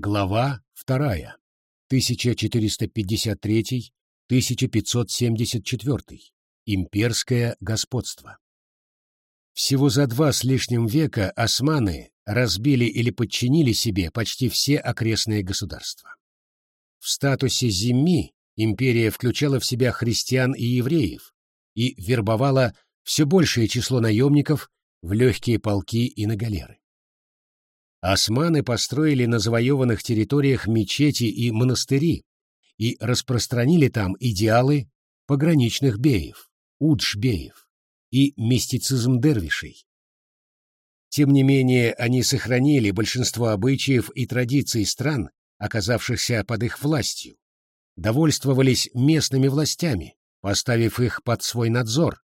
Глава вторая. 1453-1574. Имперское господство. Всего за два с лишним века османы разбили или подчинили себе почти все окрестные государства. В статусе зимми империя включала в себя христиан и евреев и вербовала все большее число наемников в легкие полки и на галеры. Османы построили на завоеванных территориях мечети и монастыри и распространили там идеалы пограничных беев, удж-беев и мистицизм дервишей. Тем не менее, они сохранили большинство обычаев и традиций стран, оказавшихся под их властью, довольствовались местными властями, поставив их под свой надзор,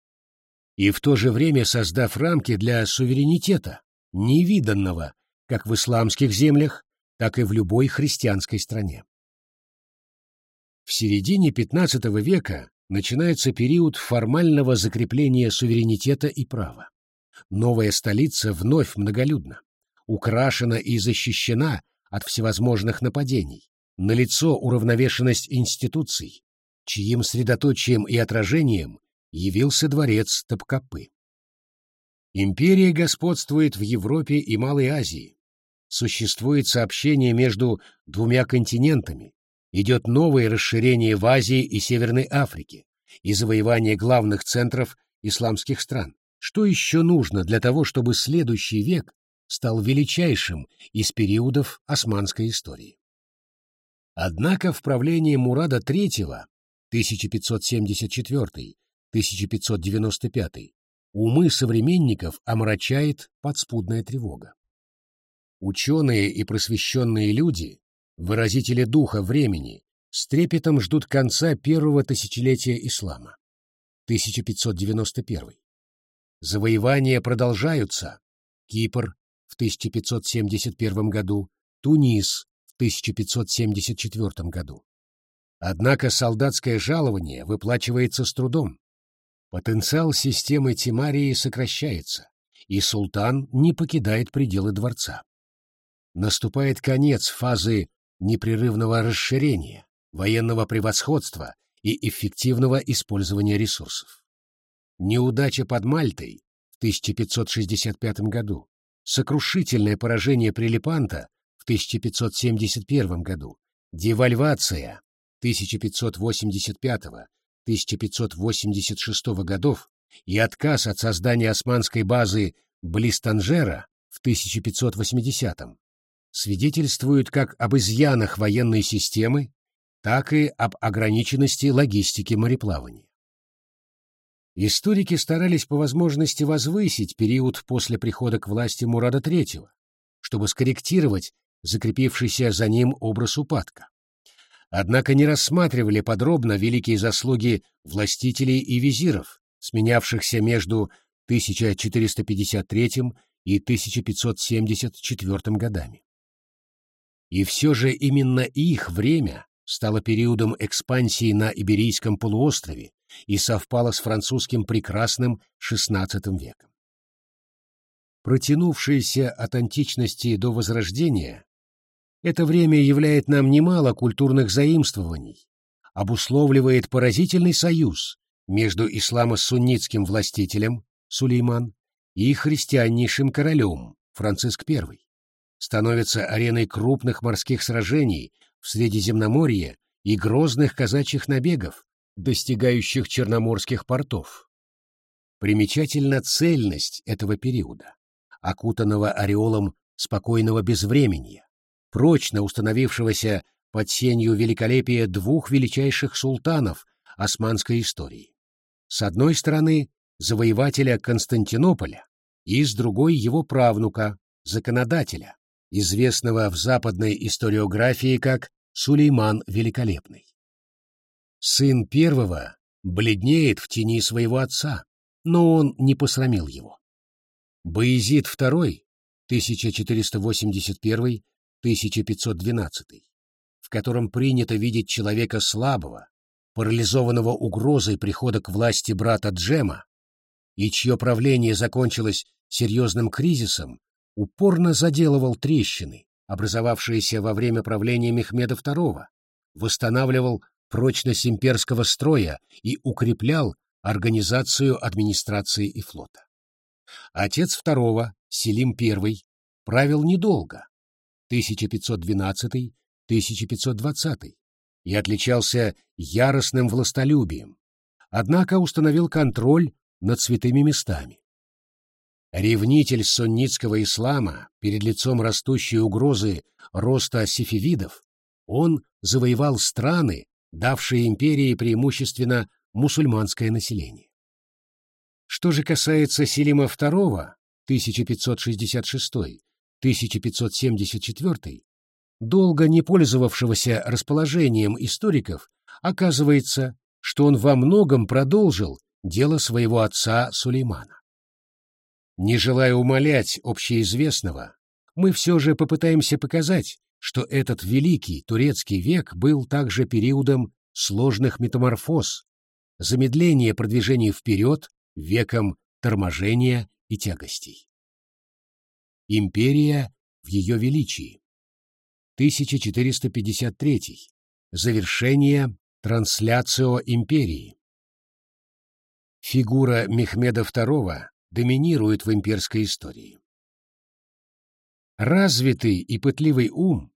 и в то же время создав рамки для суверенитета, невиданного как в исламских землях, так и в любой христианской стране. В середине XV века начинается период формального закрепления суверенитета и права. Новая столица вновь многолюдна, украшена и защищена от всевозможных нападений, налицо уравновешенность институций, чьим средоточием и отражением явился дворец Топкапы. Империя господствует в Европе и Малой Азии. Существует сообщение между двумя континентами, идет новое расширение в Азии и Северной Африке и завоевание главных центров исламских стран. Что еще нужно для того, чтобы следующий век стал величайшим из периодов османской истории? Однако в правлении Мурада III 1574-1595 умы современников омрачает подспудная тревога. Ученые и просвещенные люди, выразители духа времени, с трепетом ждут конца первого тысячелетия ислама. 1591. Завоевания продолжаются. Кипр в 1571 году, Тунис 1574 году. Однако солдатское жалование выплачивается с трудом. Потенциал системы Тимарии сокращается, и султан не покидает пределы дворца. Наступает конец фазы непрерывного расширения, военного превосходства и эффективного использования ресурсов. Неудача под Мальтой в 1565 году, сокрушительное поражение Прилипанта 1571 году, девальвация 1585-1586 годов и отказ от создания османской базы близ Танжера в 1580 свидетельствуют как об изъянах военной системы, так и об ограниченности логистики мореплавания. Историки старались по возможности возвысить период после прихода к власти Мурада III, чтобы скорректировать закрепившийся за ним образ упадка. Однако не рассматривали подробно великие заслуги властителей и визиров, сменявшихся между 1453 и 1574 годами. И все же именно их время стало периодом экспансии на Иберийском полуострове и совпало с французским прекрасным XVI веком. Протянувшееся от античности до Возрождения, это время являет нам немало культурных заимствований, обусловливает поразительный союз между исламо-суннитским властителем Сулейман и христианнейшим королем Франциск I, становится ареной крупных морских сражений в Средиземноморье и грозных казачьих набегов, достигающих черноморских портов. Примечательна цельность этого периода, окутанного ореолом спокойного безвременья, прочно установившегося под сенью великолепия двух величайших султанов османской истории. С одной стороны, завоевателя Константинополя, и с другой его правнука, законодателя, известного в западной историографии как Сулейман Великолепный. Сын первого бледнеет в тени своего отца, но он не посрамил его. Боязид II, 1481 1512, в котором принято видеть человека слабого, парализованного угрозой прихода к власти брата Джема, и чье правление закончилось серьезным кризисом, упорно заделывал трещины, образовавшееся во время правления Мехмеда II, восстанавливал прочность имперского строя и укреплял организацию администрации и флота. Отец II, Селим I, правил недолго, 1512-1520, и отличался яростным властолюбием, однако установил контроль над святыми местами. Ревнитель суннитского ислама перед лицом растущей угрозы роста сефевидов, он завоевал страны, давшие империи преимущественно мусульманское население. Что же касается Селима II, 1566-1574, долго не пользовавшегося расположением историков, оказывается, что он во многом продолжил дело своего отца Сулеймана. Не желая умалять общеизвестного, мы все же попытаемся показать, что этот великий турецкий век был также периодом сложных метаморфоз, замедления продвижения вперед, веком торможения и тягостей. Империя в ее величии. 1453. Завершение трансляцио империи. Фигура Мехмеда II доминирует в имперской истории. Развитый и пытливый ум,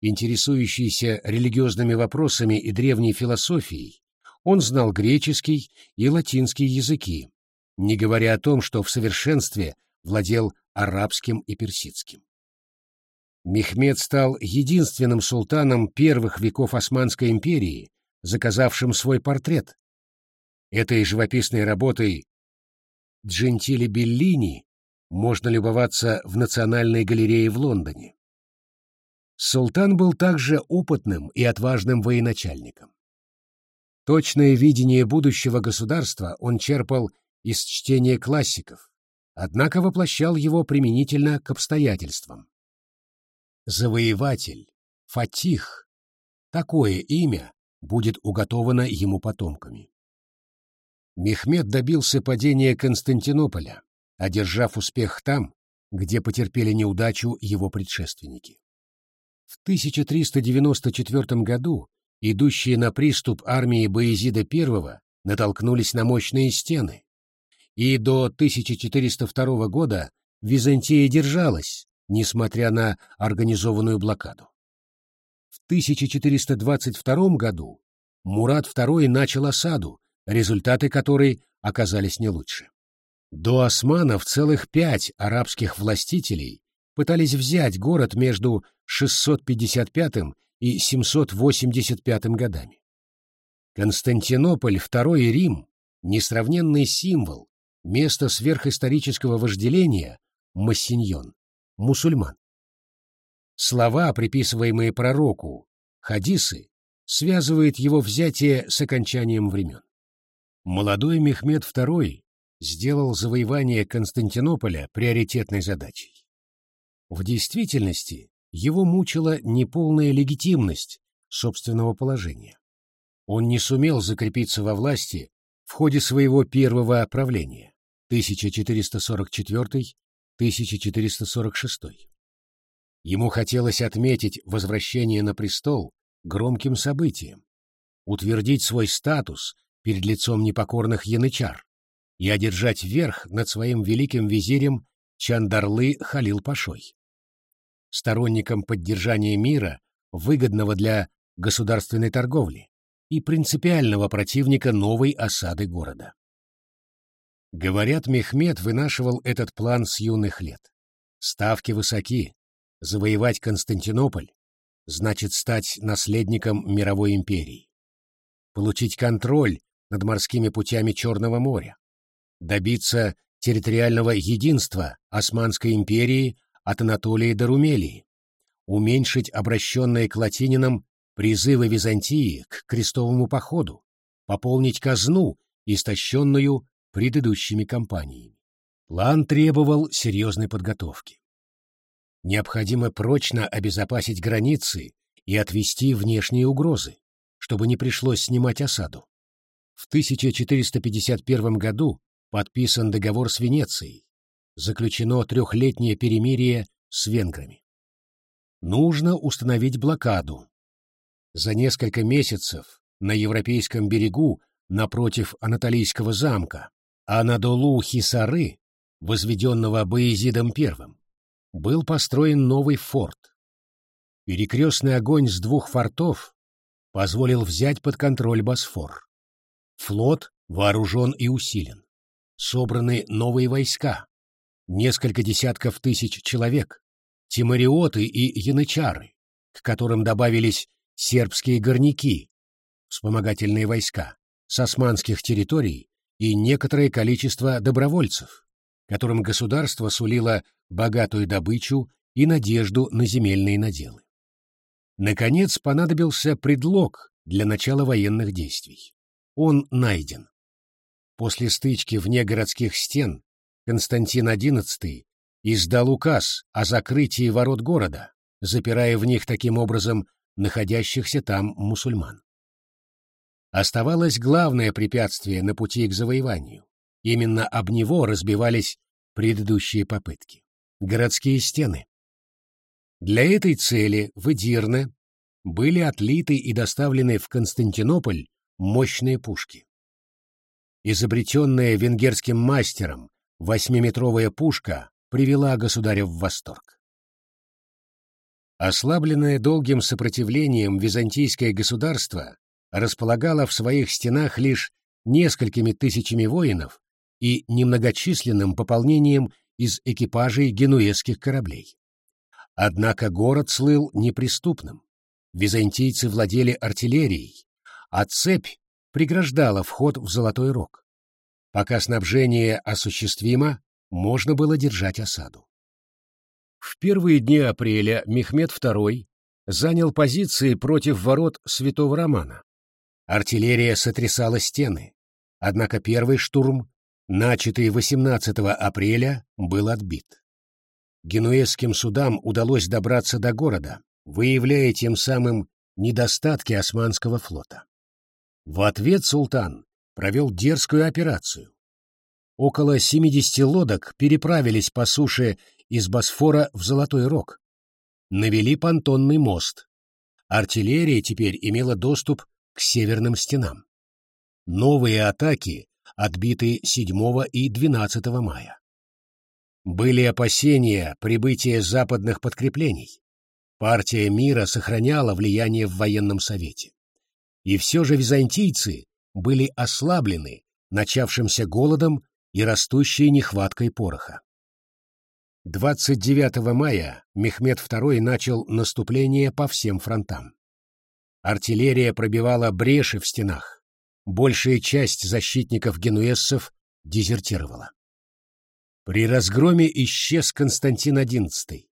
интересующийся религиозными вопросами и древней философией, он знал греческий и латинский языки, не говоря о том, что в совершенстве владел арабским и персидским. Мехмед стал единственным султаном первых веков Османской империи, заказавшим свой портрет. Этой живописной работой Джентили Беллини можно любоваться в Национальной галерее в Лондоне. Султан был также опытным и отважным военачальником. Точное видение будущего государства он черпал из чтения классиков, однако воплощал его применительно к обстоятельствам. Завоеватель, Фатих, такое имя будет уготовано ему потомками. Мехмед добился падения Константинополя, одержав успех там, где потерпели неудачу его предшественники. В 1394 году идущие на приступ армии Боязида I натолкнулись на мощные стены, и до 1402 года Византия держалась, несмотря на организованную блокаду. В 1422 году Мурат II начал осаду, результаты которой оказались не лучше. До османов целых пять арабских властителей пытались взять город между 655 и 785 годами. Константинополь, Второй Рим, несравненный символ, место сверхисторического вожделения, Массиньон, мусульман. Слова, приписываемые пророку, хадисы, связывает его взятие с окончанием времен. Молодой Мехмед II сделал завоевание Константинополя приоритетной задачей. В действительности его мучила неполная легитимность собственного положения. Он не сумел закрепиться во власти в ходе своего первого правления 1444-1446. Ему хотелось отметить возвращение на престол громким событием, утвердить свой статус перед лицом непокорных янычар и одержать верх над своим великим визирем Чандарлы Халил Пашой. Сторонником поддержания мира, выгодного для государственной торговли, и принципиального противника новой осады города. Говорят, Мехмед вынашивал этот план с юных лет. Ставки высоки, завоевать Константинополь значит стать наследником мировой империи. Получить контроль над морскими путями Черного моря. Добиться территориального единства Османской империи от Анатолии до Румелии. Уменьшить обращенные к латининам призывы Византии к крестовому походу. Пополнить казну, истощенную предыдущими кампаниями. План требовал серьезной подготовки. Необходимо прочно обезопасить границы и отвести внешние угрозы, чтобы не пришлось снимать осаду. В 1451 году подписан договор с Венецией, заключено трехлетнее перемирие с венграми. Нужно установить блокаду. За несколько месяцев на европейском берегу напротив Анатолийского замка, а на долу Хисары, возведенного Боязидом I, был построен новый форт. Перекрестный огонь с двух фортов позволил взять под контроль Босфор. Флот вооружен и усилен. Собраны новые войска, несколько десятков тысяч человек, тимариоты и янычары, к которым добавились сербские горняки, вспомогательные войска, с османских территорий и некоторое количество добровольцев, которым государство сулило богатую добычу и надежду на земельные наделы. Наконец понадобился предлог для начала военных действий. Он найден. После стычки вне городских стен Константин XI издал указ о закрытии ворот города, запирая в них таким образом находящихся там мусульман. Оставалось главное препятствие на пути к завоеванию. Именно об него разбивались предыдущие попытки — городские стены. Для этой цели в Эдирне были отлиты и доставлены в Константинополь мощные пушки. Изобретенная венгерским мастером восьмиметровая пушка привела государя в восторг. Ослабленное долгим сопротивлением византийское государство располагало в своих стенах лишь несколькими тысячами воинов и немногочисленным пополнением из экипажей генуэзских кораблей. Однако город слыл неприступным. Византийцы владели артиллерией, а цепь преграждала вход в Золотой Рог. Пока снабжение осуществимо, можно было держать осаду. В первые дни апреля Мехмед II занял позиции против ворот Святого Романа. Артиллерия сотрясала стены, однако первый штурм, начатый 18 апреля, был отбит. Генуэзским судам удалось добраться до города, выявляя тем самым недостатки османского флота. В ответ султан провел дерзкую операцию. Около 70 лодок переправились по суше из Босфора в Золотой Рог. Навели понтонный мост. Артиллерия теперь имела доступ к северным стенам. Новые атаки отбиты 7 и 12 мая. Были опасения прибытия западных подкреплений. Партия мира сохраняла влияние в военном совете. И все же византийцы были ослаблены начавшимся голодом и растущей нехваткой пороха. 29 мая Мехмед II начал наступление по всем фронтам. Артиллерия пробивала бреши в стенах. Большая часть защитников генуэзцев дезертировала. При разгроме исчез Константин XI.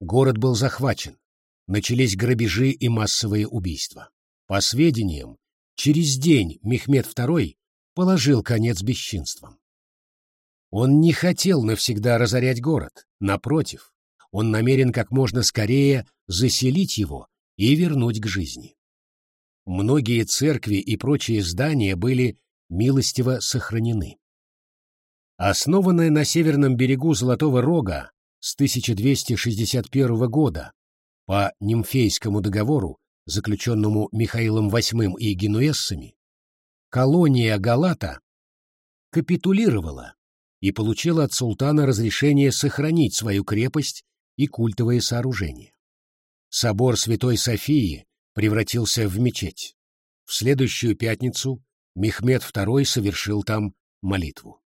Город был захвачен. Начались грабежи и массовые убийства. По сведениям, через день Мехмед II положил конец бесчинствам. Он не хотел навсегда разорять город, напротив, он намерен как можно скорее заселить его и вернуть к жизни. Многие церкви и прочие здания были милостиво сохранены. Основанная на северном берегу Золотого Рога с 1261 года по Нимфейскому договору, заключенному Михаилом VIII и генуэзцами, колония Галата капитулировала и получила от султана разрешение сохранить свою крепость и культовые сооружения. Собор Святой Софии превратился в мечеть. В следующую пятницу Мехмед II совершил там молитву.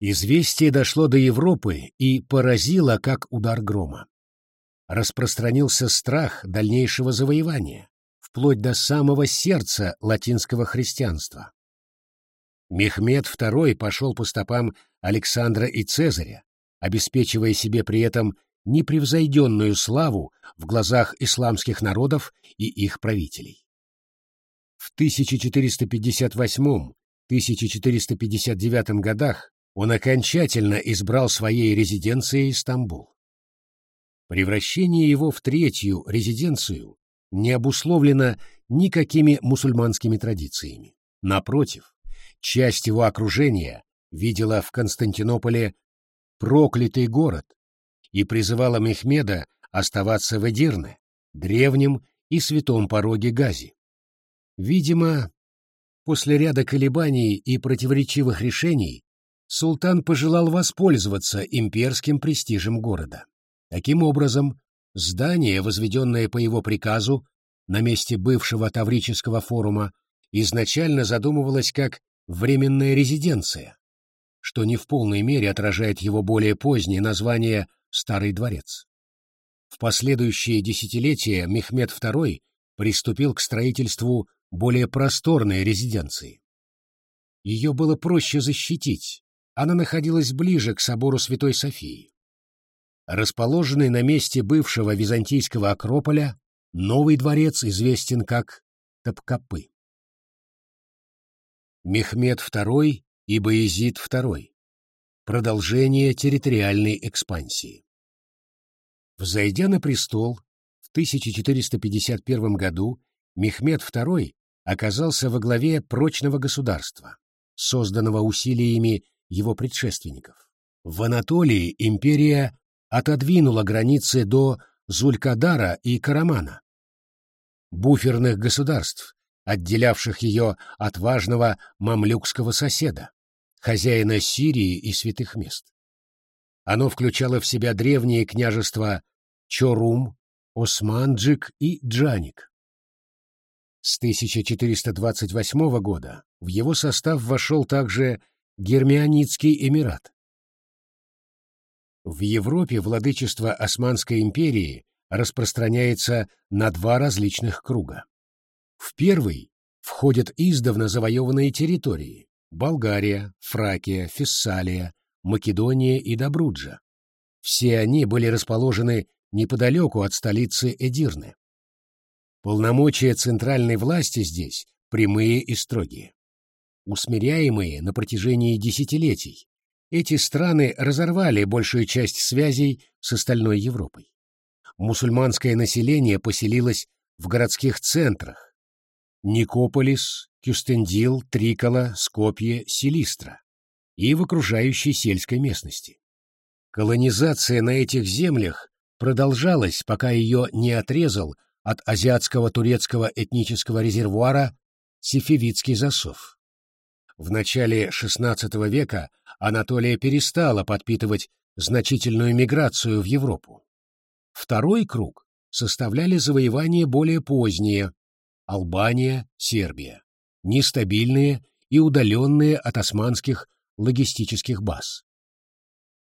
Известие дошло до Европы и поразило, как удар грома. Распространился страх дальнейшего завоевания, вплоть до самого сердца латинского христианства. Мехмед II пошел по стопам Александра и Цезаря, обеспечивая себе при этом непревзойденную славу в глазах исламских народов и их правителей. В 1458-1459 годах он окончательно избрал своей резиденцией Стамбул. Превращение его в третью резиденцию не обусловлено никакими мусульманскими традициями. Напротив, часть его окружения видела в Константинополе проклятый город, и призывала Мехмеда оставаться в Эдирне, древнем и святом пороге Гази. Видимо, после ряда колебаний и противоречивых решений султан пожелал воспользоваться имперским престижем города. Таким образом, здание, возведенное по его приказу на месте бывшего Таврического форума, изначально задумывалось как временная резиденция, что не в полной мере отражает его более позднее название «Старый дворец». В последующие десятилетия Мехмед II приступил к строительству более просторной резиденции. Ее было проще защитить, она находилась ближе к собору Святой Софии. Расположенный на месте бывшего византийского Акрополя, новый дворец известен как Топкапы. Мехмед II и Баязид II. Продолжение территориальной экспансии. Взойдя на престол в 1451 году, Мехмед II оказался во главе прочного государства, созданного усилиями его предшественников. В Анатолии империя отодвинула границы до Зулькадара и Карамана, буферных государств, отделявших ее от важного мамлюкского соседа, хозяина Сирии и святых мест. Оно включало в себя древние княжества Чорум, Османджик и Джаник. С 1428 года в его состав вошел также Гермионидский Эмират. В Европе владычество Османской империи распространяется на два различных круга. В первый входят издавна завоеванные территории – Болгария, Фракия, Фессалия, Македония и Добруджа. Все они были расположены неподалеку от столицы Эдирны. Полномочия центральной власти здесь прямые и строгие. Усмиряемые на протяжении десятилетий, эти страны разорвали большую часть связей с остальной Европой. Мусульманское население поселилось в городских центрах, Никополис, Кюстендил, Трикола, Скопье, Силистра и в окружающей сельской местности. Колонизация на этих землях продолжалась, пока ее не отрезал от азиатского турецкого этнического резервуара Сефевидский засов. В начале XVI века Анатолия перестала подпитывать значительную миграцию в Европу. Второй круг составляли завоевания более поздние, Албания, Сербия, нестабильные и удаленные от османских логистических баз.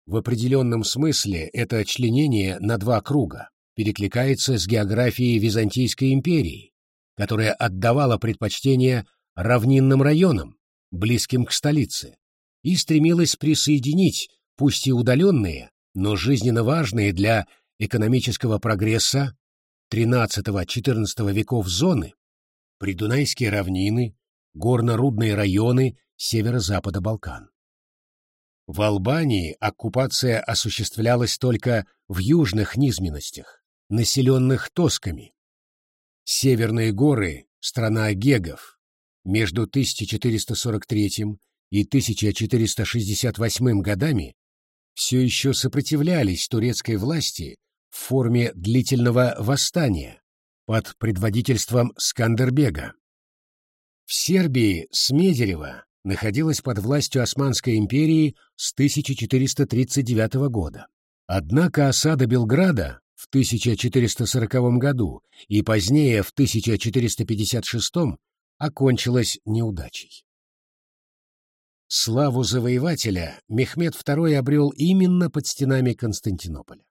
В определенном смысле это членение на два круга перекликается с географией Византийской империи, которая отдавала предпочтение равнинным районам, близким к столице, и стремилась присоединить, пусть и удаленные, но жизненно важные для экономического прогресса XIII-XIV веков зоны Придунайские равнины, горно-рудные районы северо-запада Балкан. В Албании оккупация осуществлялась только в южных низменностях, населенных тосками. Северные горы – страна гегов. Между 1443 и 1468 годами все еще сопротивлялись турецкой власти в форме длительного восстания, под предводительством Скандербега. В Сербии Смедерево находилась под властью Османской империи с 1439 года. Однако осада Белграда в 1440 году и позднее в 1456 окончилась неудачей. Славу завоевателя Мехмед II обрел именно под стенами Константинополя.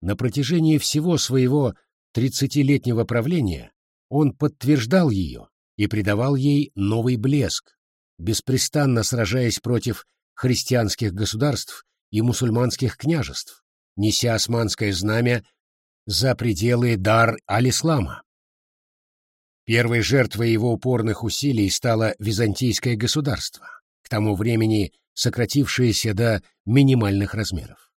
На протяжении всего своего тридцатилетнего правления он подтверждал ее и придавал ей новый блеск, беспрестанно сражаясь против христианских государств и мусульманских княжеств, неся османское знамя за пределы дар аль-Ислама. Первой жертвой его упорных усилий стало византийское государство, к тому времени сократившееся до минимальных размеров.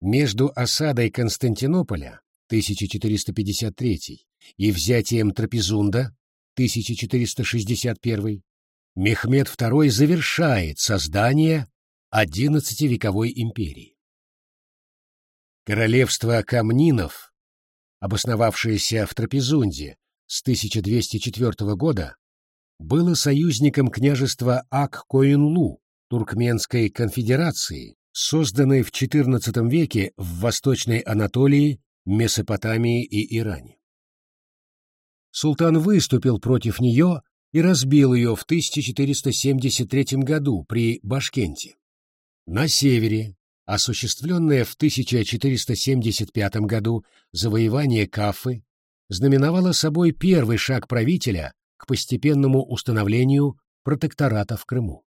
Между осадой Константинополя 1453 и взятием Трапезунда 1461 Мехмед II завершает создание XI-вековой империи. Королевство Камнинов, обосновавшееся в Трапезунде с 1204 года, было союзником княжества Ак-Коинлу, Туркменской конфедерации, созданной в XIV веке в Восточной Анатолии, Месопотамии и Иране. Султан выступил против нее и разбил ее в 1473 году при Башкенте. На севере, осуществленное в 1475 году завоевание Кафы, знаменовало собой первый шаг правителя к постепенному установлению протектората в Крыму.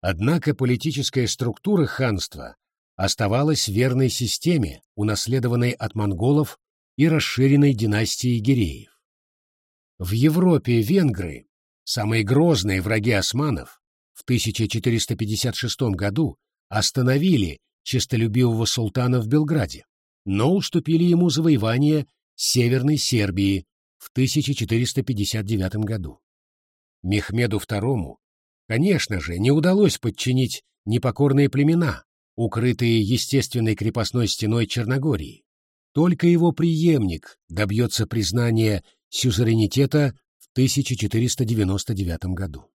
Однако политическая структура ханства оставалась верной системе, унаследованной от монголов и расширенной династии Гиреев. В Европе венгры, самые грозные враги османов, в 1456 году остановили честолюбивого султана в Белграде, но уступили ему завоевание Северной Сербии в 1459 году. Мехмеду II, конечно же, не удалось подчинить непокорные племена, укрытые естественной крепостной стеной Черногории. Только его преемник добьется признания сюзеренитета в 1499 году.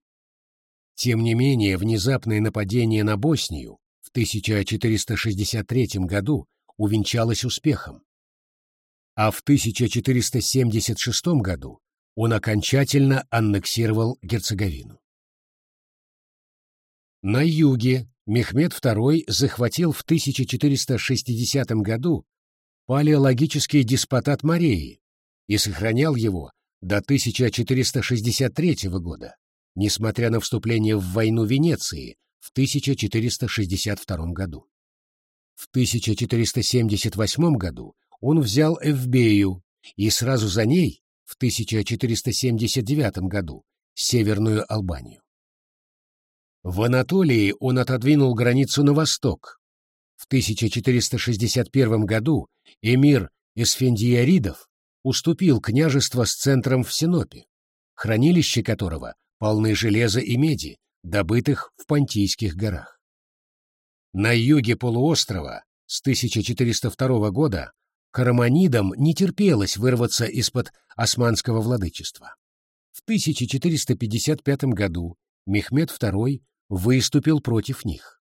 Тем не менее, внезапное нападение на Боснию в 1463 году увенчалось успехом, а в 1476 году он окончательно аннексировал Герцеговину. На юге Мехмед II захватил в 1460 году палеологический деспотат Мореи, и сохранял его до 1463 года, несмотря на вступление в войну Венеции в 1462 году. В 1478 году он взял Эвбею и сразу за ней, в 1479 году, Северную Албанию. В Анатолии он отодвинул границу на восток. В 1461 году эмир Эсфендиаридов уступил княжество с центром в Синопе, хранилище которого полны железа и меди, добытых в Понтийских горах. На юге полуострова с 1402 года караманидам не терпелось вырваться из-под османского владычества. В 1455 году Мехмед II выступил против них.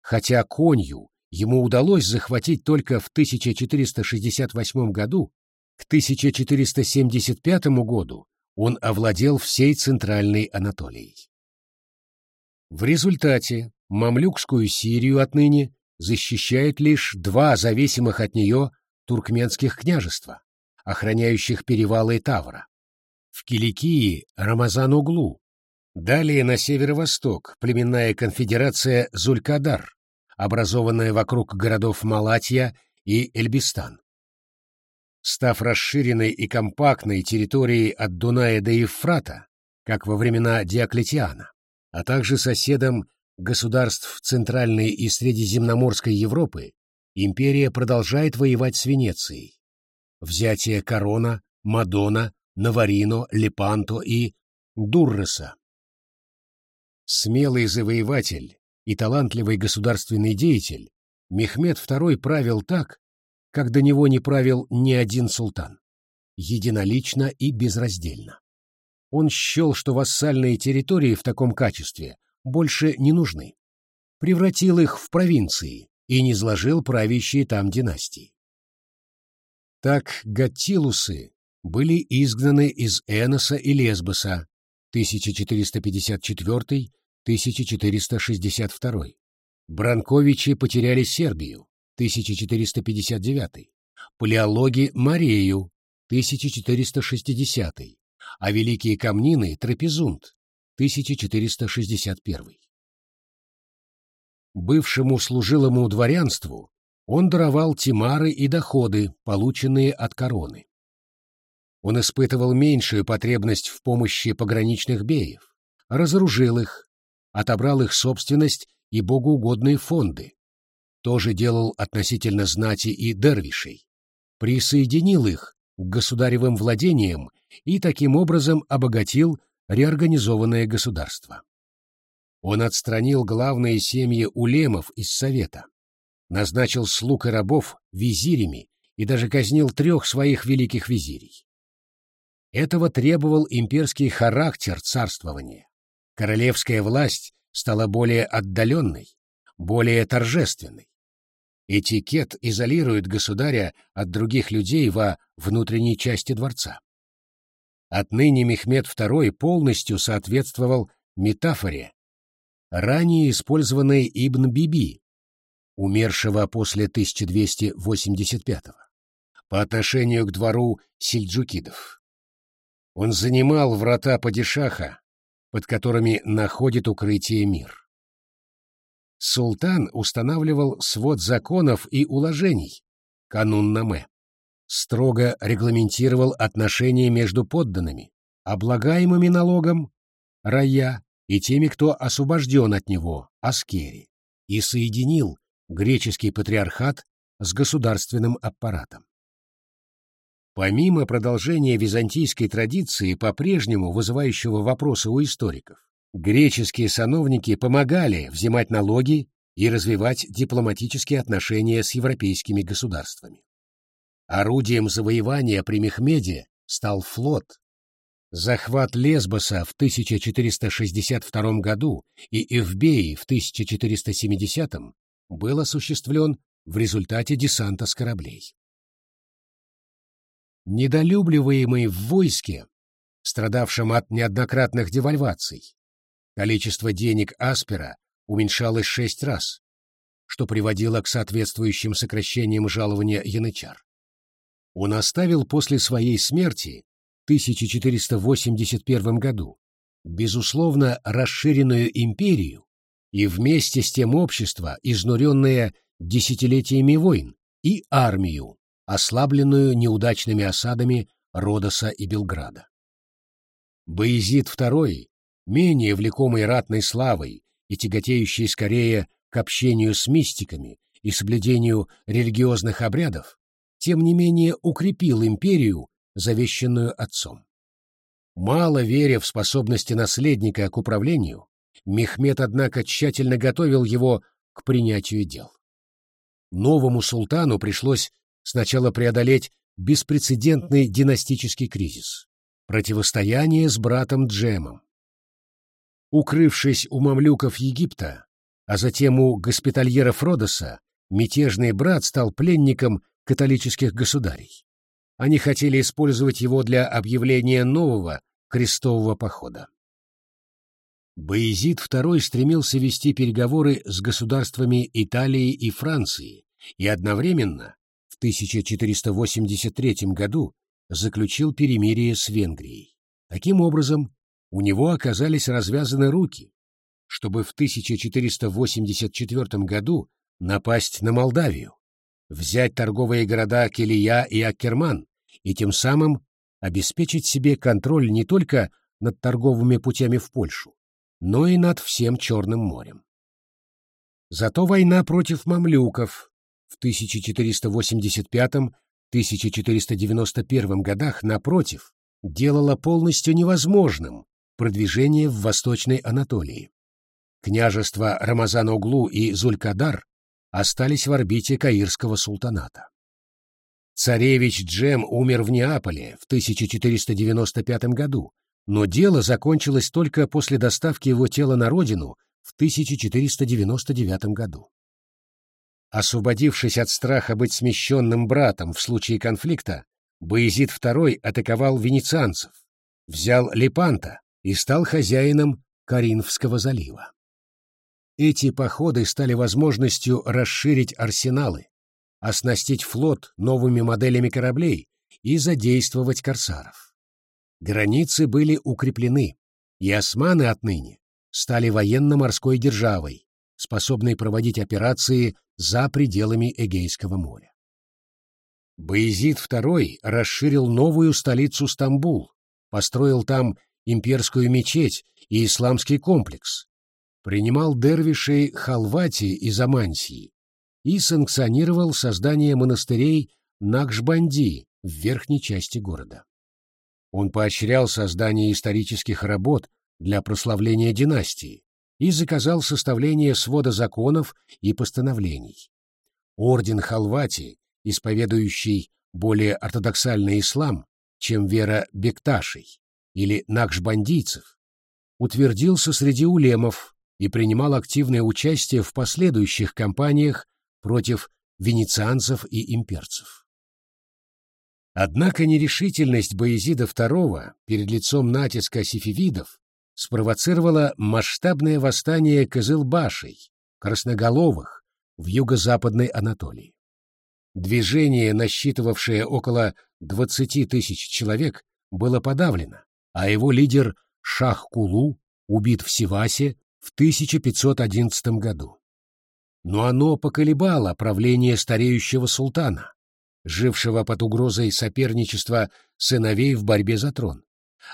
Хотя конью ему удалось захватить только в 1468 году, к 1475 году он овладел всей Центральной Анатолией. В результате мамлюкскую Сирию отныне защищают лишь два зависимых от нее туркменских княжества, охраняющих перевалы Тавра. В Киликии Рамазан-Углу, далее на северо-восток племенная конфедерация Зулькадар, образованная вокруг городов Малатья и Эльбистан став расширенной и компактной территорией от Дуная до Евфрата, как во времена Диоклетиана, а также соседом государств Центральной и Средиземноморской Европы, империя продолжает воевать с Венецией. Взятие Корона, Мадона, Наварино, Лепанто и Дурреса. Смелый завоеватель и талантливый государственный деятель, Мехмед II правил так, как до него не правил ни один султан, единолично и безраздельно. Он счел, что вассальные территории в таком качестве больше не нужны, превратил их в провинции и не сложил правящие там династии. Так гаттилусы были изгнаны из Эноса и Лесбоса 1454-1462, Бранковичи потеряли Сербию, 1459, палеологи Марею, 1460, а Великие Камнины Трапезунд, 1461. Бывшему служилому дворянству он даровал тимары и доходы, полученные от короны. Он испытывал меньшую потребность в помощи пограничных беев, разоружил их, отобрал их собственность и богоугодные фонды, тоже делал относительно знати и дервишей, присоединил их к государевым владениям и таким образом обогатил реорганизованное государство. Он отстранил главные семьи улемов из Совета, назначил слуг и рабов визирями и даже казнил трех своих великих визирей. Этого требовал имперский характер царствования. Королевская власть стала более отдаленной, более торжественной. Этикет изолирует государя от других людей во внутренней части дворца. Отныне Мехмед II полностью соответствовал метафоре, ранее использованной Ибн Биби, умершего после 1285 по отношению к двору сельджукидов. Он занимал врата падишаха, под которыми находит укрытие мир. Султан устанавливал свод законов и уложений, канун Наме, строго регламентировал отношения между подданными, облагаемыми налогом, рая, и теми, кто освобожден от него, аскери, и соединил греческий патриархат с государственным аппаратом. Помимо продолжения византийской традиции, по-прежнему вызывающего вопросы у историков, греческие сановники помогали взимать налоги и развивать дипломатические отношения с европейскими государствами. Орудием завоевания при Мехмеде стал флот. Захват Лесбоса в 1462 году и Эвбеи в 1470 был осуществлен в результате десанта с кораблей недолюбливаемый в войске, страдавшем от неоднократных девальваций. Количество денег Аспера уменьшалось шесть раз, что приводило к соответствующим сокращениям жалования янычар. Он оставил после своей смерти 1481 году безусловно расширенную империю и вместе с тем общество, изнуренное десятилетиями войн, и армию, ослабленную неудачными осадами Родоса и Белграда. Боязид II, менее влекомый ратной славой и тяготеющий скорее к общению с мистиками и соблюдению религиозных обрядов, тем не менее укрепил империю, завещанную отцом. Мало веря в способности наследника к управлению, Мехмед, однако, тщательно готовил его к принятию дел. Новому султану пришлось сначала преодолеть беспрецедентный династический кризис – противостояние с братом Джемом. Укрывшись у мамлюков Египта, а затем у госпитальеров Родоса, мятежный брат стал пленником католических государей. Они хотели использовать его для объявления нового крестового похода. Боязид II стремился вести переговоры с государствами Италии и Франции и одновременно 1483 году заключил перемирие с Венгрией. Таким образом, у него оказались развязаны руки, чтобы в 1484 году напасть на Молдавию, взять торговые города Келия и Аккерман и тем самым обеспечить себе контроль не только над торговыми путями в Польшу, но и над всем Черным морем. Зато война против мамлюков, в 1485-1491 годах, напротив, делала полностью невозможным продвижение в Восточной Анатолии. Княжества Рамазан-Оглу и Зулькадар остались в орбите Каирского султаната. Царевич Джем умер в Неаполе в 1495 году, но дело закончилось только после доставки его тела на родину в 1499 году. Освободившись от страха быть смещенным братом в случае конфликта, Боязид II атаковал венецианцев, взял Лепанта и стал хозяином Каринфского залива. Эти походы стали возможностью расширить арсеналы, оснастить флот новыми моделями кораблей и задействовать корсаров. Границы были укреплены, и османы отныне стали военно-морской державой, способной проводить операции за пределами Эгейского моря. Боязид II расширил новую столицу Стамбул, построил там имперскую мечеть и исламский комплекс, принимал дервишей Халвати из Амансии и санкционировал создание монастырей Накшбанди в верхней части города. Он поощрял создание исторических работ для прославления династии, и заказал составление свода законов и постановлений. Орден Халвати, исповедующий более ортодоксальный ислам, чем вера бекташей или накшбандийцев, утвердился среди улемов и принимал активное участие в последующих кампаниях против венецианцев и имперцев. Однако нерешительность Боязида II перед лицом натиска сифивидов спровоцировала масштабное восстание кызылбашей, красноголовых, в юго-западной Анатолии. Движение, насчитывавшее около 20 тысяч человек, было подавлено, а его лидер Шах-Кулу убит в Сивасе в 1511 году. Но оно поколебало правление стареющего султана, жившего под угрозой соперничества сыновей в борьбе за трон.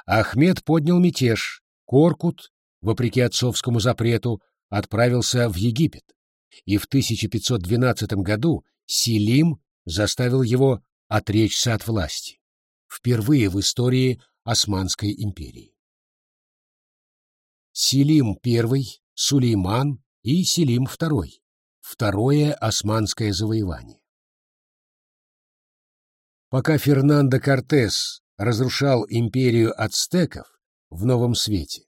Ахмед поднял мятеж, Коркут, вопреки отцовскому запрету, отправился в Египет, и в 1512 году Селим заставил его отречься от власти. Впервые в истории Османской империи. Селим I, Сулейман и Селим II. Второе османское завоевание. Пока Фернандо Кортес разрушал империю ацтеков в Новом Свете,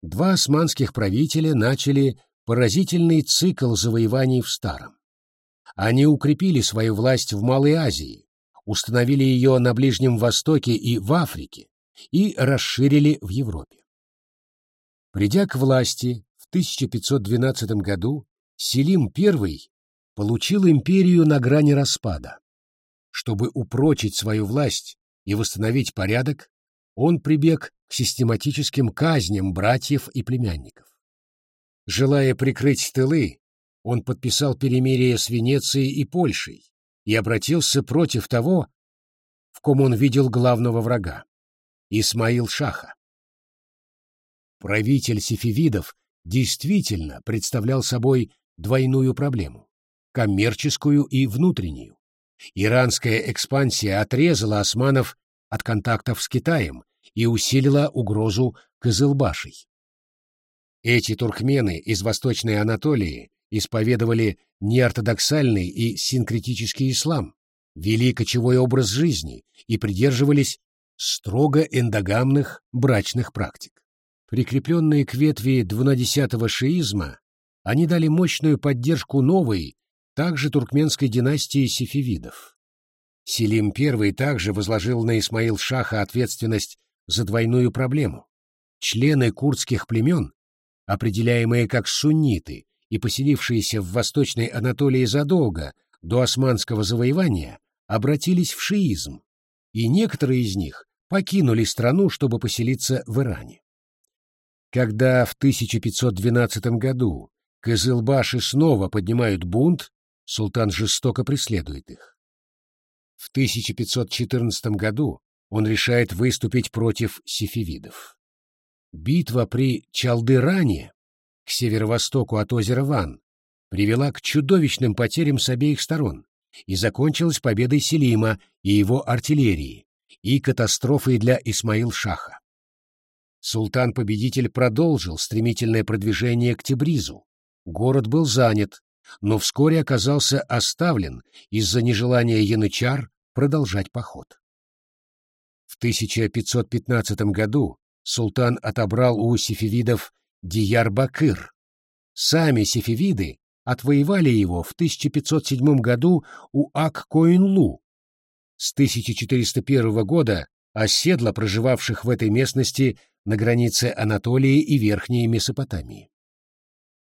два османских правителя начали поразительный цикл завоеваний в Старом. Они укрепили свою власть в Малой Азии, установили ее на Ближнем Востоке и в Африке и расширили в Европе. Придя к власти в 1512 году, Селим I получил империю на грани распада. Чтобы упрочить свою власть и восстановить порядок, он прибег к систематическим казням братьев и племянников. Желая прикрыть тылы, он подписал перемирие с Венецией и Польшей и обратился против того, в ком он видел главного врага — Исмаил Шаха. Правитель сефевидов действительно представлял собой двойную проблему — коммерческую и внутреннюю. Иранская экспансия отрезала османов от контактов с Китаем и усилила угрозу Кызылбашей. Эти туркмены из Восточной Анатолии исповедовали неортодоксальный и синкретический ислам, вели кочевой образ жизни и придерживались строго эндогамных брачных практик. Прикрепленные к ветви двунадесятого шиизма, они дали мощную поддержку новой, также туркменской династии сефевидов. Селим I также возложил на Исмаил Шаха ответственность за двойную проблему. Члены курдских племен определяемые как сунниты и поселившиеся в Восточной Анатолии задолго до османского завоевания, обратились в шиизм, и некоторые из них покинули страну, чтобы поселиться в Иране. Когда в 1512 году Кызылбаши снова поднимают бунт, султан жестоко преследует их. В 1514 году он решает выступить против сефевидов. Битва при Чалдыране, к северо-востоку от озера Ван, привела к чудовищным потерям с обеих сторон и закончилась победой Селима и его артиллерии и катастрофой для Исмаил-Шаха. Султан-победитель продолжил стремительное продвижение к Тебризу. Город был занят, но вскоре оказался оставлен из-за нежелания янычар продолжать поход. В 1515 году султан отобрал у сефевидов Дияр-Бакыр. Сами сефевиды отвоевали его в 1507 году у Ак-Коинлу. С 1401 года оседло проживавших в этой местности на границе Анатолии и Верхней Месопотамии.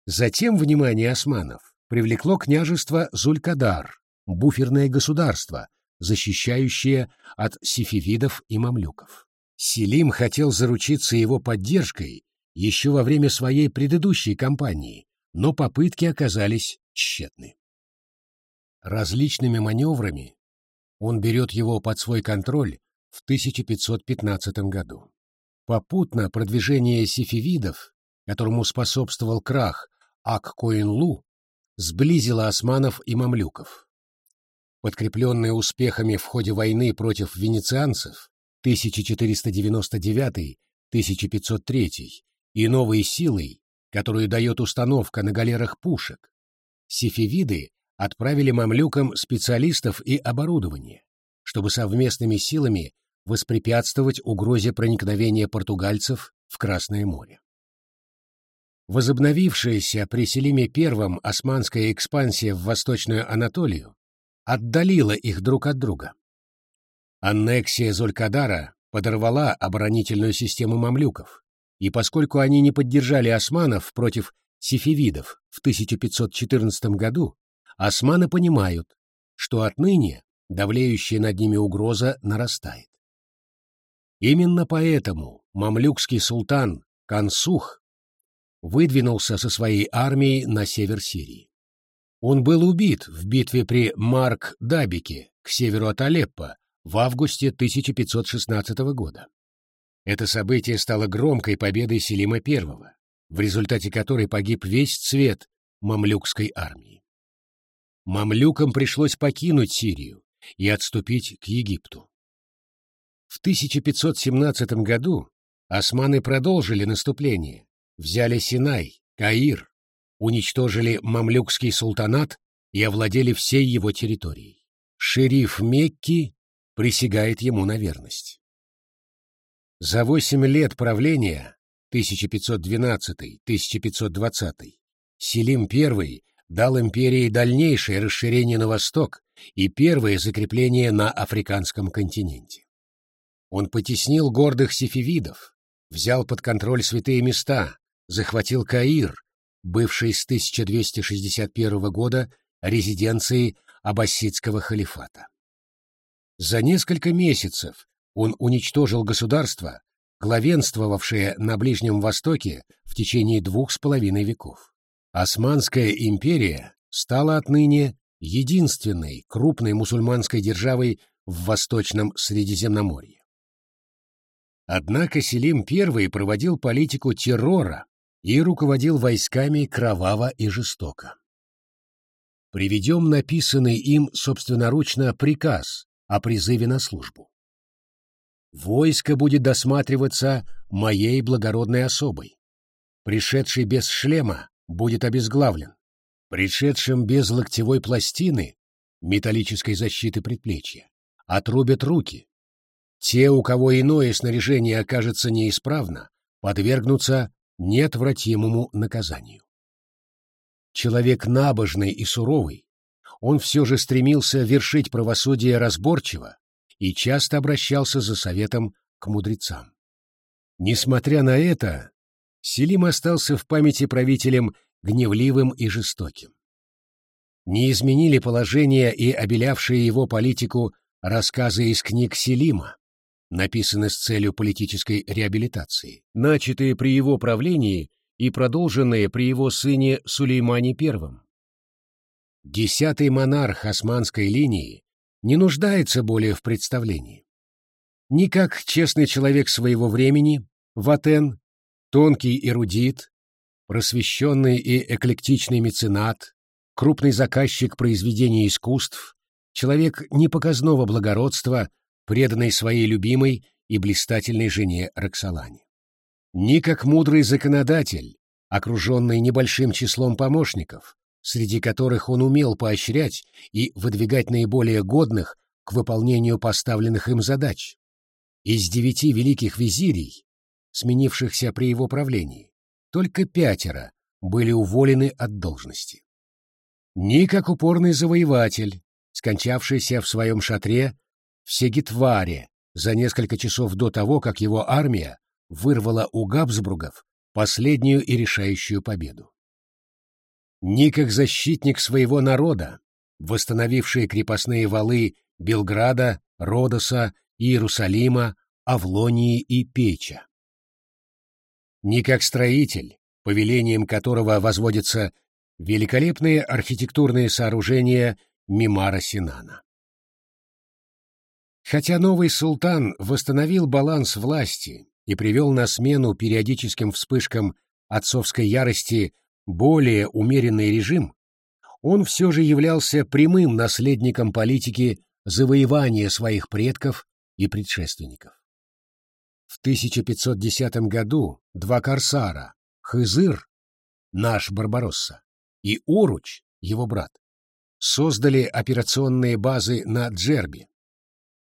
Затем внимание османов привлекло княжество Зулькадар, буферное государство, защищающее от сефевидов и мамлюков. Селим хотел заручиться его поддержкой еще во время своей предыдущей кампании, но попытки оказались тщетны. Различными маневрами он берет его под свой контроль в 1515 году. Попутно продвижение сифивидов, которому способствовал крах Ак-Коин-Лу, сблизило османов и мамлюков. Подкрепленные успехами в ходе войны против венецианцев, 1499-1503 и новой силой, которую дает установка на галерах пушек, сефевиды отправили мамлюкам специалистов и оборудование, чтобы совместными силами воспрепятствовать угрозе проникновения португальцев в Красное море. Возобновившаяся при Селиме I османская экспансия в Восточную Анатолию отдалила их друг от друга. Аннексия Зулькадара подорвала оборонительную систему мамлюков, и поскольку они не поддержали османов против сифивидов в 1514 году, османы понимают, что отныне давлеющая над ними угроза нарастает. Именно поэтому мамлюкский султан Кансух выдвинулся со своей армией на север Сирии. Он был убит в битве при Марк-Дабике к северу от Алеппо в августе 1516 года. Это событие стало громкой победой Селима I, в результате которой погиб весь цвет мамлюкской армии. Мамлюкам пришлось покинуть Сирию и отступить к Египту. В 1517 году османы продолжили наступление, взяли Синай, Каир, уничтожили мамлюкский султанат и овладели всей его территорией. Шериф Мекки присягает ему на верность. За восемь лет правления 1512-1520 Селим I дал империи дальнейшее расширение на восток и первое закрепление на африканском континенте. Он потеснил гордых сефевидов, взял под контроль святые места, захватил Каир, бывший с 1261 года резиденцией аббасидского халифата. За несколько месяцев он уничтожил государство, главенствовавшее на Ближнем Востоке в течение двух с половиной веков. Османская империя стала отныне единственной крупной мусульманской державой в Восточном Средиземноморье. Однако Селим I проводил политику террора и руководил войсками кроваво и жестоко. Приведем написанный им собственноручно приказ о призыве на службу. Войско будет досматриваться моей благородной особой. Пришедший без шлема будет обезглавлен. Пришедшим без локтевой пластины, металлической защиты предплечья, отрубят руки. Те, у кого иное снаряжение окажется неисправно, подвергнутся неотвратимому наказанию. Человек набожный и суровый, он все же стремился вершить правосудие разборчиво и часто обращался за советом к мудрецам. Несмотря на это, Селим остался в памяти правителем гневливым и жестоким. Не изменили положение и обелявшие его политику рассказы из книг Селима, написаны с целью политической реабилитации, начатые при его правлении и продолженные при его сыне Сулеймане I. Десятый монарх османской линии не нуждается более в представлении. Ни как честный человек своего времени, Ватен, тонкий эрудит, просвещенный и эклектичный меценат, крупный заказчик произведений искусств, человек непоказного благородства, преданный своей любимой и блистательной жене Роксолане. Ни как мудрый законодатель, окруженный небольшим числом помощников, среди которых он умел поощрять и выдвигать наиболее годных к выполнению поставленных им задач. Из девяти великих визирей, сменившихся при его правлении, только пятеро были уволены от должности. Ни как упорный завоеватель, скончавшийся в своем шатре в Сегитваре за несколько часов до того, как его армия вырвала у Габсбургов последнюю и решающую победу ни как защитник своего народа, восстановивший крепостные валы Белграда, Родоса, Иерусалима, Авлонии и Печа. Ни как строитель, повелением которого возводятся великолепные архитектурные сооружения Мимара Синана. Хотя новый султан восстановил баланс власти и привел на смену периодическим вспышкам отцовской ярости более умеренный режим, он все же являлся прямым наследником политики завоевания своих предков и предшественников. В 1510 году два корсара, Хызыр, наш Барбаросса, и Оруч, его брат, создали операционные базы на Джерби.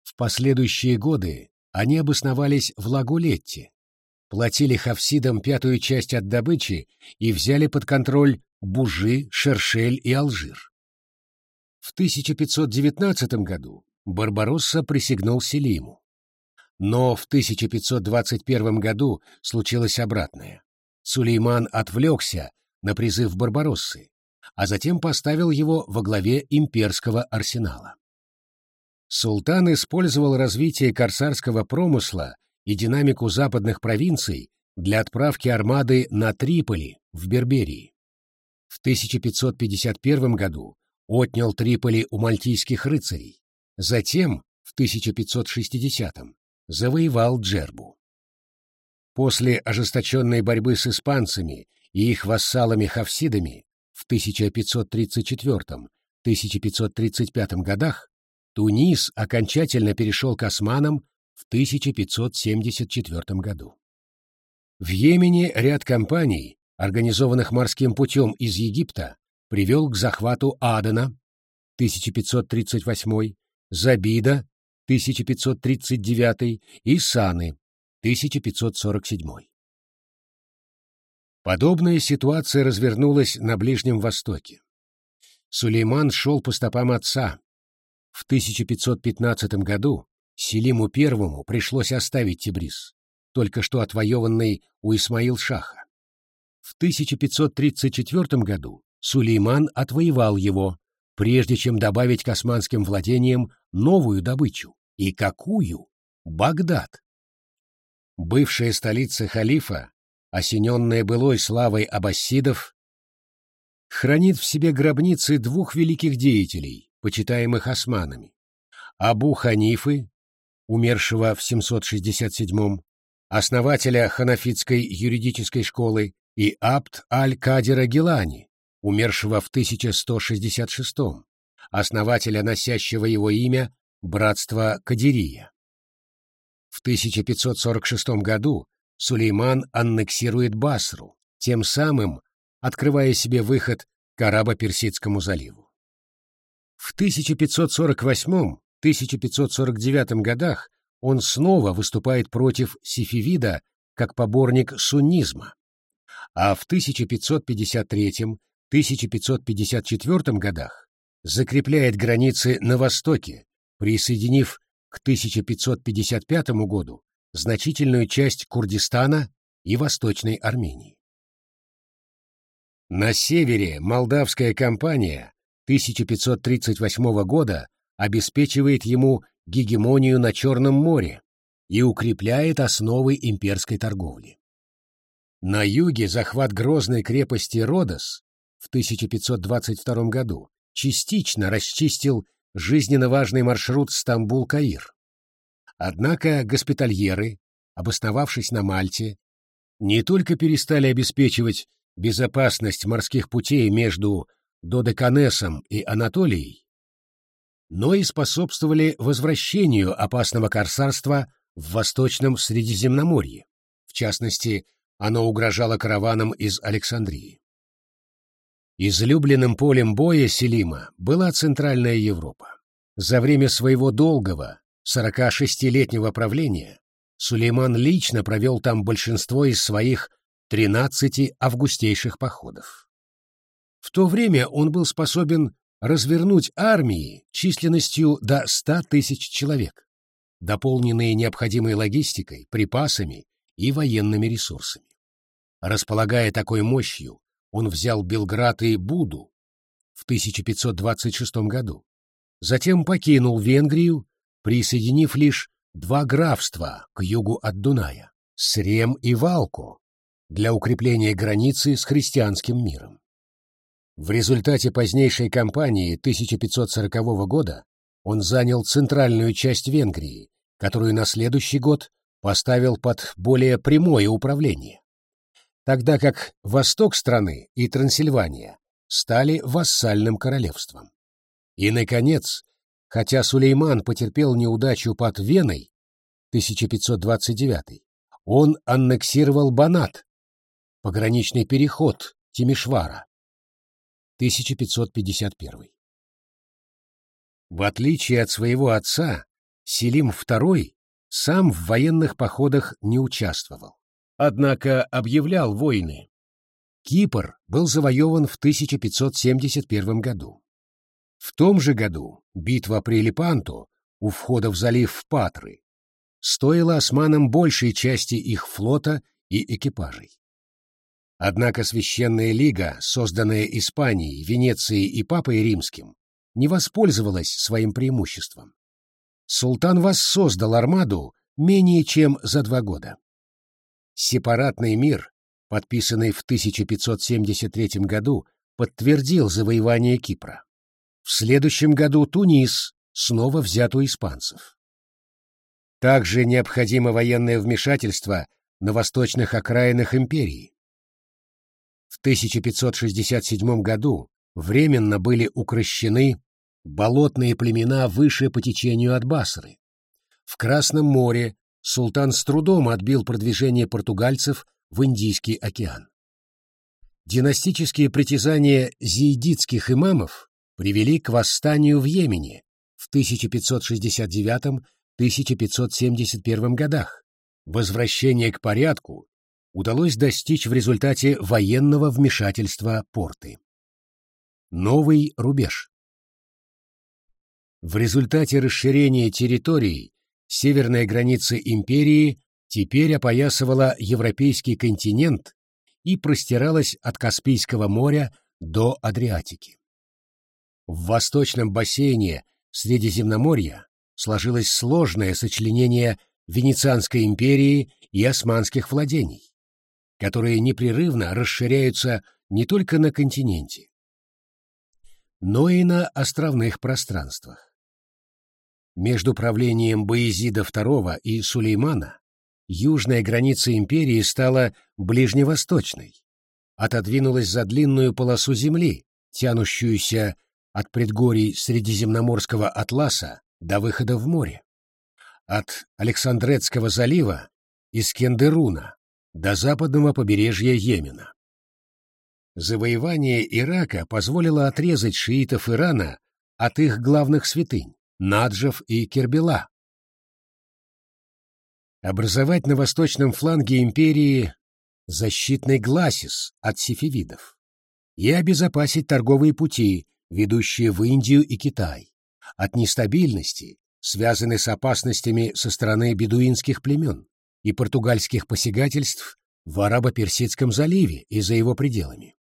В последующие годы они обосновались в Лагулетте, платили хавсидам пятую часть от добычи и взяли под контроль Бужи, Шершель и Алжир. В 1519 году Барбаросса присягнул Селиму. Но в 1521 году случилось обратное. Сулейман отвлекся на призыв Барбароссы, а затем поставил его во главе имперского арсенала. Султан использовал развитие корсарского промысла и динамику западных провинций для отправки армады на Триполи в Берберии. В 1551 году отнял Триполи у мальтийских рыцарей, затем, в 1560 завоевал Джербу. После ожесточенной борьбы с испанцами и их вассалами-хавсидами в 1534-1535 годах Тунис окончательно перешел к османам в 1574 году. В Йемене ряд кампаний, организованных морским путем из Египта, привел к захвату Адена 1538, Забида 1539 и Саны 1547. Подобная ситуация развернулась на Ближнем Востоке. Сулейман шел по стопам отца. В 1515 году Селиму I пришлось оставить Тибрис, только что отвоеванный у Исмаил-Шаха. В 1534 году Сулейман отвоевал его, прежде чем добавить к османским владениям новую добычу. И какую? Багдад. Бывшая столица халифа, осененная былой славой аббасидов, хранит в себе гробницы двух великих деятелей, почитаемых османами. Абу Ханифы, умершего в 767 основателя ханафитской юридической школы, и Абд аль-Кадира Гилани, умершего в 1166 основателя носящего его имя Братства Кадирия. В 1546 году Сулейман аннексирует Басру, тем самым открывая себе выход к Арабо-Персидскому заливу. В 1548-1549 годах он снова выступает против сифивида как поборник суннизма, а в 1553-1554 годах закрепляет границы на востоке, присоединив к 1555 году значительную часть Курдистана и Восточной Армении. На севере молдавская кампания 1538 года обеспечивает ему гегемонию на Черном море и укрепляет основы имперской торговли. На юге захват грозной крепости Родос в 1522 году частично расчистил жизненно важный маршрут Стамбул-Каир. Однако госпитальеры, обосновавшись на Мальте, не только перестали обеспечивать безопасность морских путей между Додеканесом и Анатолией, но и способствовали возвращению опасного корсарства в Восточном Средиземноморье. В частности, оно угрожало караванам из Александрии. Излюбленным полем боя Селима была Центральная Европа. За время своего долгого, 46-летнего правления Сулейман лично провел там большинство из своих 13 августейших походов. В то время он был способен развернуть армии численностью до 100 тысяч человек, дополненные необходимой логистикой, припасами и военными ресурсами. Располагая такой мощью, он взял Белград и Буду в 1526 году. Затем покинул Венгрию, присоединив лишь два графства к югу от Дуная — Срем и Валку, для укрепления границы с христианским миром. В результате позднейшей кампании 1540 года он занял центральную часть Венгрии, которую на следующий год поставил под более прямое управление тогда как восток страны и Трансильвания стали вассальным королевством. И, наконец, хотя Сулейман потерпел неудачу под Веной 1529, он аннексировал Банат, пограничный переход Тимишвара 1551. В отличие от своего отца, Селим II сам в военных походах не участвовал, однако объявлял войны. Кипр был завоеван в 1571 году. В том же году битва при Лепанту у входа в залив Патры стоила османам большей части их флота и экипажей. Однако Священная Лига, созданная Испанией, Венецией и Папой Римским, не воспользовалась своим преимуществом. Султан воссоздал армаду менее чем за два года. Сепаратный мир, подписанный в 1573 году, подтвердил завоевание Кипра. В следующем году Тунис снова взят у испанцев. Также необходимо военное вмешательство на восточных окраинах империи. В 1567 году временно были укрощены болотные племена выше по течению от Басры. В Красном море султан с трудом отбил продвижение португальцев в Индийский океан. Династические притязания зиидитских имамов привели к восстанию в Йемене в 1569-1571 годах. Возвращение к порядку удалось достичь в результате военного вмешательства порты. Новый рубеж. В результате расширения территорий северная граница империи теперь опоясывала европейский континент и простиралась от Каспийского моря до Адриатики. В восточном бассейне Средиземноморья сложилось сложное сочленение Венецианской империи и османских владений которые непрерывно расширяются не только на континенте, но и на островных пространствах. Между правлением Баезида II и Сулеймана южная граница империи стала ближневосточной, отодвинулась за длинную полосу земли, тянущуюся от предгорий Средиземноморского атласа до выхода в море, от Александретского залива и Скендеруна до западного побережья Йемена. Завоевание Ирака позволило отрезать шиитов Ирана от их главных святынь – Наджав и Кербела. Образовать на восточном фланге империи защитный гласис от сифивидов и обезопасить торговые пути, ведущие в Индию и Китай, от нестабильности, связанной с опасностями со стороны бедуинских племен и португальских посягательств в Арабо-Персидском заливе и за его пределами.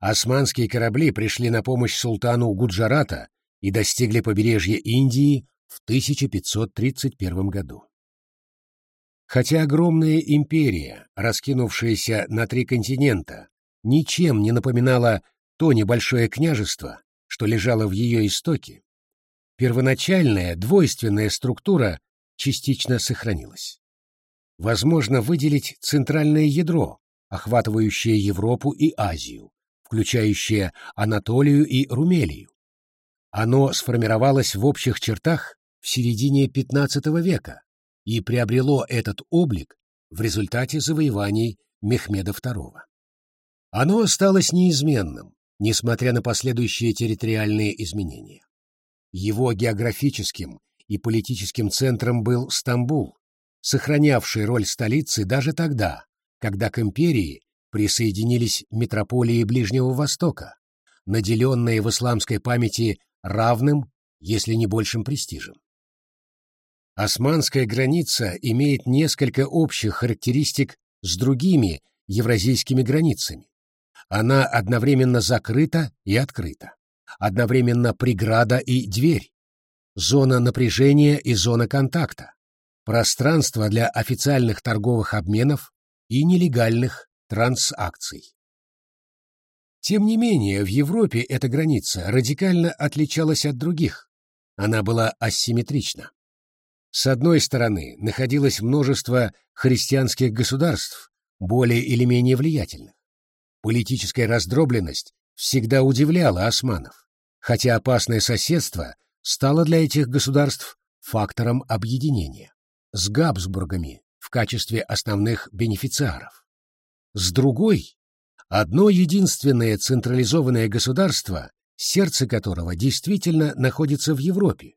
Османские корабли пришли на помощь султану Гуджарата и достигли побережья Индии в 1531 году. Хотя огромная империя, раскинувшаяся на три континента, ничем не напоминала то небольшое княжество, что лежало в ее истоке, первоначальная двойственная структура частично сохранилась возможно выделить центральное ядро, охватывающее Европу и Азию, включающее Анатолию и Румелию. Оно сформировалось в общих чертах в середине XV века и приобрело этот облик в результате завоеваний Мехмеда II. Оно осталось неизменным, несмотря на последующие территориальные изменения. Его географическим и политическим центром был Стамбул, сохранявший роль столицы даже тогда, когда к империи присоединились метрополии Ближнего Востока, наделенные в исламской памяти равным, если не большим престижем. Османская граница имеет несколько общих характеристик с другими евразийскими границами. Она одновременно закрыта и открыта, одновременно преграда и дверь, зона напряжения и зона контакта, пространство для официальных торговых обменов и нелегальных трансакций. Тем не менее, в Европе эта граница радикально отличалась от других. Она была асимметрична. С одной стороны, находилось множество христианских государств, более или менее влиятельных. Политическая раздробленность всегда удивляла османов, хотя опасное соседство стало для этих государств фактором объединения с Габсбургами в качестве основных бенефициаров. С другой, одно единственное централизованное государство сердце которого действительно находится в Европе,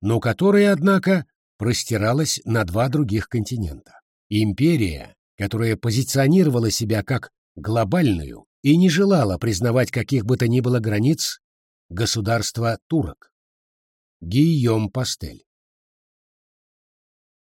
но которое, однако, простиралось на два других континента. Империя, которая позиционировала себя как глобальную и не желала признавать каких бы то ни было границ, государства турок. Гийом Пастель